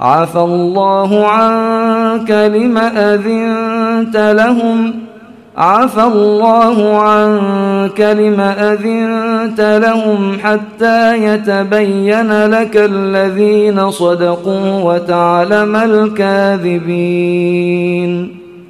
عفى الله عنك لم أذنت لهم. عفى الله عنك لم أذنت لهم حتى يتبين لك الذين صدقوا وتعلم الكاذبين.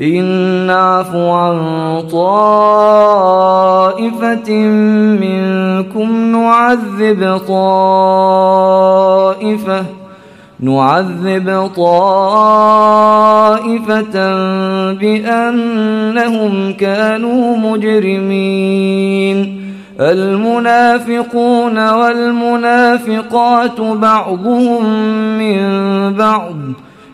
إن نعفو عن طائفة منكم نعذب طائفة نعذب طائفة بأنهم كانوا مجرمين. المنافقون والمنافقات بعضهم من بعض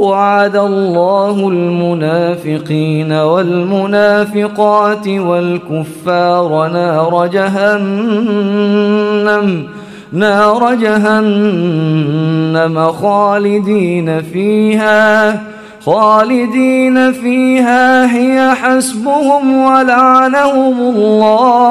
وعد الله المنافقين والمنافقات والكفار نار جهنم نار جهنم خالدين فيها خالدين فيها هي حسبهم ولعنهم الله.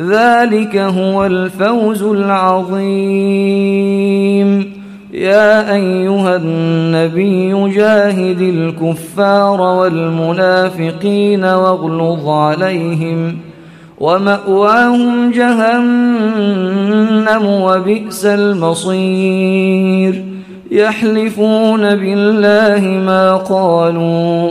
ذلك هو الفوز العظيم. يا أيها النبي جاهد الكفار والمنافقين واغلظ عليهم ومأواهم جهنم وبئس المصير. يحلفون بالله ما قالوا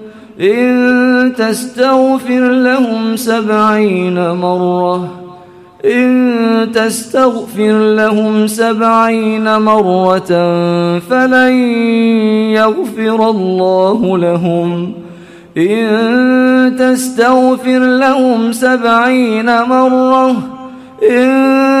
إن تستغفر لهم سبعين مرة إن تستغفر لهم سبعين مرة فلن يغفر الله لهم. إن تستغفر لهم سبعين مرة إن